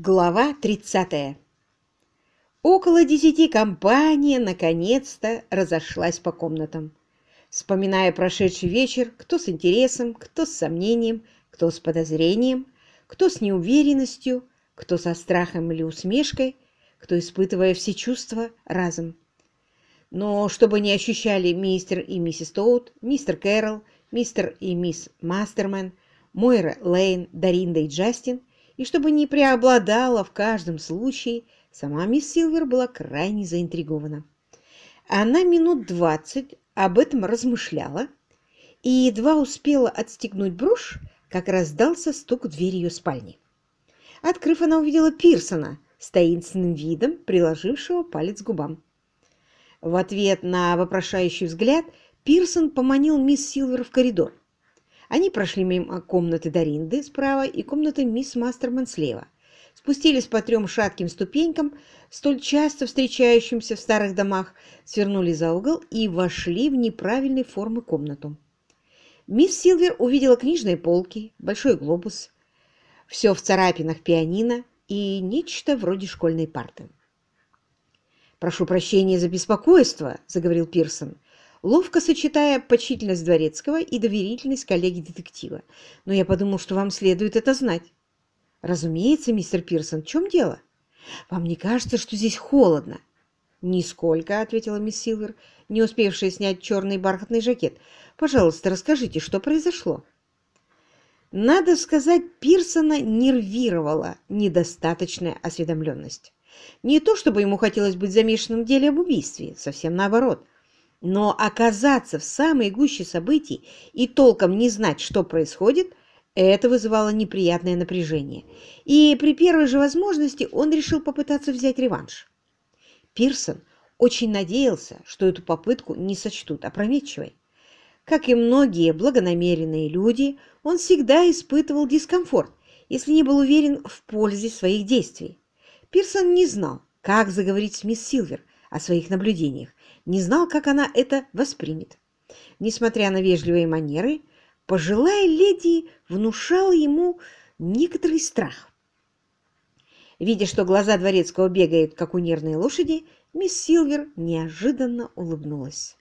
Глава 30. Около десяти компания наконец-то разошлась по комнатам, вспоминая прошедший вечер, кто с интересом, кто с сомнением, кто с подозрением, кто с неуверенностью, кто со страхом или усмешкой, кто испытывая все чувства разом. Но чтобы не ощущали мистер и миссис Тоут, мистер Кэрролл, мистер и мисс Мастермен, Мойра, Лейн, Даринда и Джастин, и чтобы не преобладала в каждом случае, сама мисс Силвер была крайне заинтригована. Она минут двадцать об этом размышляла и едва успела отстегнуть брошь, как раздался стук в дверь ее спальни. Открыв, она увидела Пирсона с таинственным видом, приложившего палец к губам. В ответ на вопрошающий взгляд Пирсон поманил мисс Силвер в коридор. Они прошли мимо комнаты Даринды справа и комнаты мисс Мастерман слева. Спустились по трем шатким ступенькам, столь часто встречающимся в старых домах, свернули за угол и вошли в неправильной формы комнату. Мисс Силвер увидела книжные полки, большой глобус, все в царапинах пианино и нечто вроде школьной парты. «Прошу прощения за беспокойство», — заговорил Пирсон ловко сочетая почтительность дворецкого и доверительность коллеги-детектива. Но я подумал, что вам следует это знать. Разумеется, мистер Пирсон, в чем дело? Вам не кажется, что здесь холодно? Нисколько, ответила мисс Силвер, не успевшая снять черный бархатный жакет. Пожалуйста, расскажите, что произошло? Надо сказать, Пирсона нервировала недостаточная осведомленность. Не то, чтобы ему хотелось быть замешанным в деле об убийстве, совсем наоборот – но оказаться в самой гуще событий и толком не знать, что происходит, это вызывало неприятное напряжение. И при первой же возможности он решил попытаться взять реванш. Пирсон очень надеялся, что эту попытку не сочтут опрометчивой. Как и многие благонамеренные люди, он всегда испытывал дискомфорт, если не был уверен в пользе своих действий. Пирсон не знал, как заговорить с мисс Силвер о своих наблюдениях, не знал, как она это воспримет. Несмотря на вежливые манеры, пожилая леди внушала ему некоторый страх. Видя, что глаза дворецкого бегают, как у нервной лошади, мисс Силвер неожиданно улыбнулась.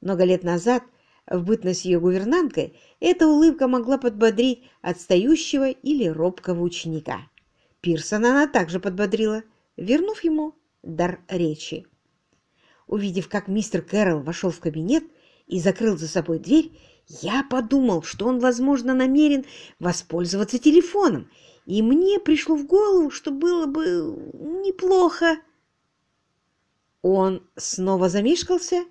Много лет назад, в бытность ее гувернанткой, эта улыбка могла подбодрить отстающего или робкого ученика. Пирсона она также подбодрила, вернув ему дар речи. Увидев, как мистер Кэрролл вошел в кабинет и закрыл за собой дверь, я подумал, что он, возможно, намерен воспользоваться телефоном, и мне пришло в голову, что было бы неплохо. Он снова замешкался,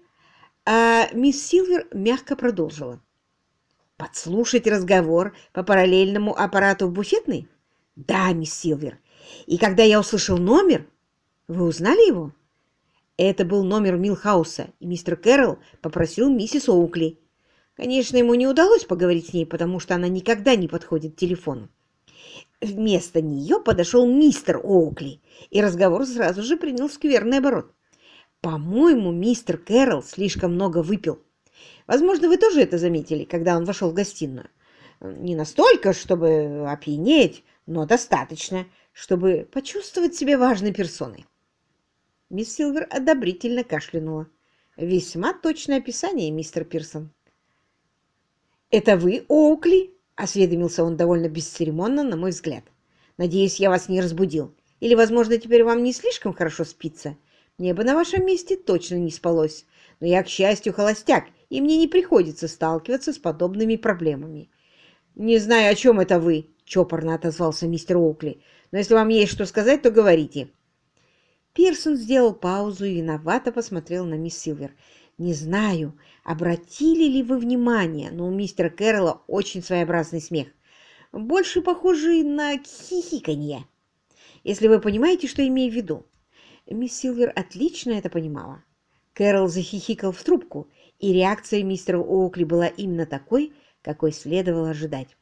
а мисс Силвер мягко продолжила. «Подслушать разговор по параллельному аппарату в буфетной?» «Да, мисс Силвер. И когда я услышал номер, вы узнали его?» Это был номер Милхауса, и мистер Кэрролл попросил миссис Оукли. Конечно, ему не удалось поговорить с ней, потому что она никогда не подходит к телефону. Вместо нее подошел мистер Оукли, и разговор сразу же принял скверный оборот. По-моему, мистер Кэрролл слишком много выпил. Возможно, вы тоже это заметили, когда он вошел в гостиную. Не настолько, чтобы опьянеть, но достаточно, чтобы почувствовать себя важной персоной. Мисс Силвер одобрительно кашлянула. «Весьма точное описание, мистер Пирсон». «Это вы, Оукли?» — осведомился он довольно бесцеремонно, на мой взгляд. «Надеюсь, я вас не разбудил. Или, возможно, теперь вам не слишком хорошо спится? Мне бы на вашем месте точно не спалось. Но я, к счастью, холостяк, и мне не приходится сталкиваться с подобными проблемами». «Не знаю, о чем это вы», — чопорно отозвался мистер Оукли. «Но если вам есть что сказать, то говорите». Пирсон сделал паузу и виновато посмотрел на мисс Силвер. «Не знаю, обратили ли вы внимание, но у мистера Кэрролла очень своеобразный смех. Больше похожий на хихиканье. Если вы понимаете, что имею в виду». Мисс Силвер отлично это понимала. Кэрол захихикал в трубку, и реакция мистера Оукли была именно такой, какой следовало ожидать.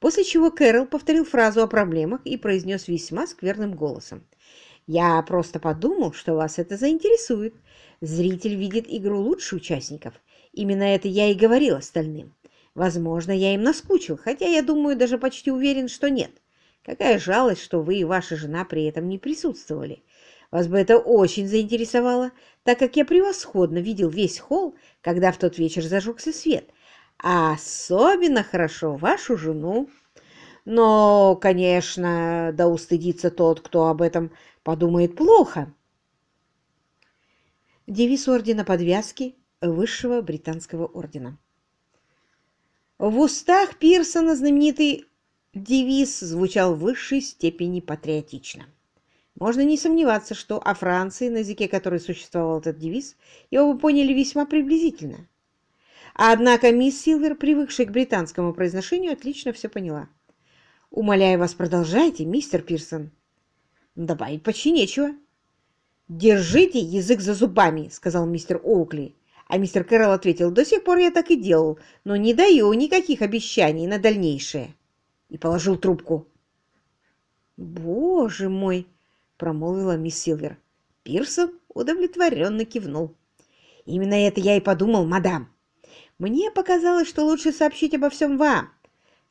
После чего Кэрол повторил фразу о проблемах и произнес весьма скверным голосом. Я просто подумал, что вас это заинтересует. Зритель видит игру лучше участников. Именно это я и говорил остальным. Возможно, я им наскучил, хотя я думаю, даже почти уверен, что нет. Какая жалость, что вы и ваша жена при этом не присутствовали. Вас бы это очень заинтересовало, так как я превосходно видел весь холл, когда в тот вечер зажегся свет, а особенно хорошо вашу жену. Но, конечно, да устыдится тот, кто об этом подумает плохо. Девиз ордена подвязки высшего британского ордена. В устах Пирсона знаменитый девиз звучал в высшей степени патриотично. Можно не сомневаться, что о Франции, на языке которой существовал этот девиз, его бы поняли весьма приблизительно. Однако мисс Силвер, привыкшая к британскому произношению, отлично все поняла. «Умоляю вас, продолжайте, мистер Пирсон». «Добавить почти нечего». «Держите язык за зубами», — сказал мистер Оукли. А мистер Кэрролл ответил, «До сих пор я так и делал, но не даю никаких обещаний на дальнейшее». И положил трубку. «Боже мой!» — промолвила мисс Силвер. Пирсон удовлетворенно кивнул. «Именно это я и подумал, мадам. Мне показалось, что лучше сообщить обо всем вам.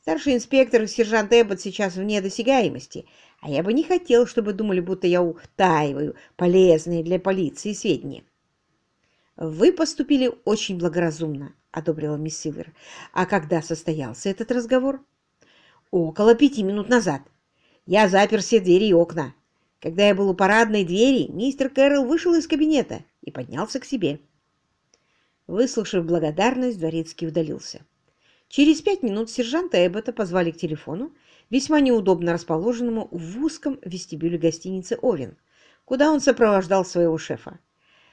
Старший инспектор и сержант Эббот сейчас вне досягаемости, а я бы не хотел, чтобы думали, будто я утаиваю полезные для полиции сведения. «Вы поступили очень благоразумно», — одобрила мисс Силвер. «А когда состоялся этот разговор?» «Около пяти минут назад. Я запер все двери и окна. Когда я был у парадной двери, мистер Кэрролл вышел из кабинета и поднялся к себе». Выслушав благодарность, дворецкий удалился. Через пять минут сержанта Эббота позвали к телефону, весьма неудобно расположенному в узком вестибюле гостиницы «Овен», куда он сопровождал своего шефа.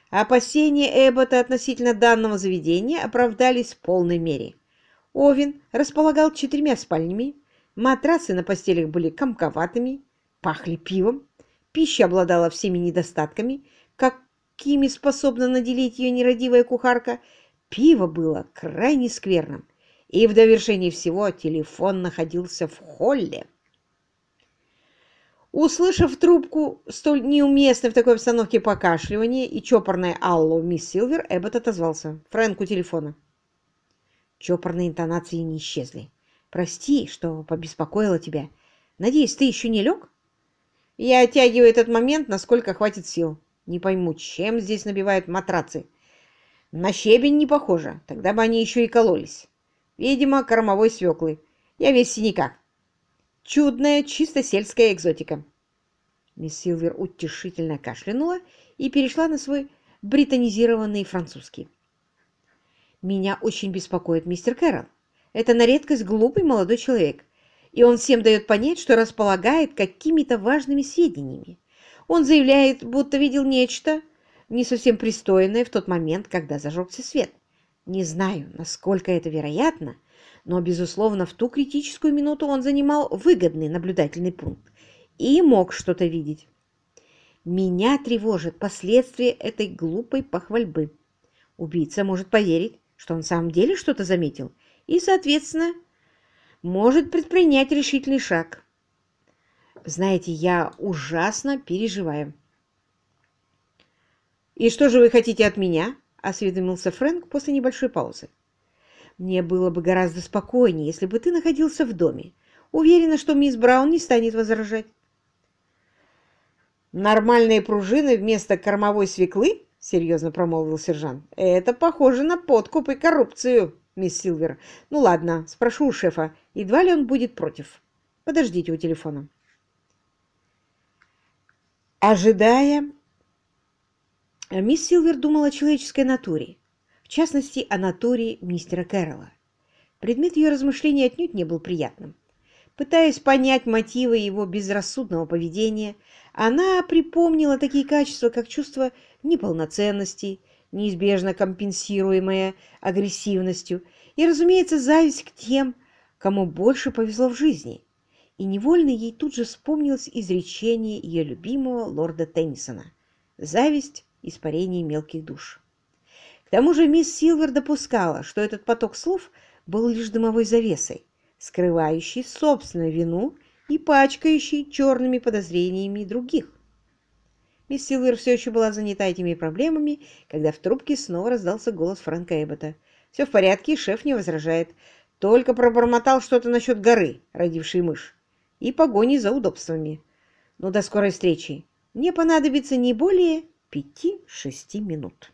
Опасения Эббота относительно данного заведения оправдались в полной мере. Овен располагал четырьмя спальнями, матрасы на постелях были комковатыми, пахли пивом, пища обладала всеми недостатками, какими способна наделить ее нерадивая кухарка, пиво было крайне скверным, и в довершении всего телефон находился в холле. Услышав трубку, столь неуместной в такой обстановке покашливания и чопорное «Алло, мисс Силвер», Эббот отозвался. «Фрэнк у телефона». Чопорные интонации не исчезли. «Прости, что побеспокоила тебя. Надеюсь, ты еще не лег?» «Я оттягиваю этот момент, насколько хватит сил. Не пойму, чем здесь набивают матрацы. На щебень не похоже, тогда бы они еще и кололись. Видимо, кормовой свеклы. Я весь в синяках. Чудная, чисто сельская экзотика. Мисс Силвер утешительно кашлянула и перешла на свой британизированный французский. «Меня очень беспокоит мистер Кэрролл. Это на редкость глупый молодой человек, и он всем дает понять, что располагает какими-то важными сведениями. Он заявляет, будто видел нечто не совсем пристойное в тот момент, когда зажегся свет. Не знаю, насколько это вероятно, но, безусловно, в ту критическую минуту он занимал выгодный наблюдательный пункт и мог что-то видеть. Меня тревожит последствия этой глупой похвальбы. Убийца может поверить, что он в самом деле что-то заметил, и, соответственно, может предпринять решительный шаг. Знаете, я ужасно переживаю. «И что же вы хотите от меня?» — осведомился Фрэнк после небольшой паузы. «Мне было бы гораздо спокойнее, если бы ты находился в доме. Уверена, что мисс Браун не станет возражать». «Нормальные пружины вместо кормовой свеклы?» — серьезно промолвил сержант. «Это похоже на подкуп и коррупцию, мисс Силвер. Ну ладно, спрошу у шефа, едва ли он будет против. Подождите у телефона». Ожидая Мисс Силвер думала о человеческой натуре, в частности, о натуре мистера Кэрролла. Предмет ее размышлений отнюдь не был приятным. Пытаясь понять мотивы его безрассудного поведения, она припомнила такие качества, как чувство неполноценности, неизбежно компенсируемое агрессивностью, и, разумеется, зависть к тем, кому больше повезло в жизни. И невольно ей тут же вспомнилось изречение ее любимого лорда Теннисона «Зависть испарений мелких душ. К тому же мисс Силвер допускала, что этот поток слов был лишь дымовой завесой, скрывающей собственную вину и пачкающей черными подозрениями других. Мисс Силвер все еще была занята этими проблемами, когда в трубке снова раздался голос Фрэнка Эббота. «Все в порядке, шеф не возражает. Только пробормотал что-то насчет горы, родившей мышь. и погони за удобствами. Но до скорой встречи. Мне понадобится не более пяти-шести минут.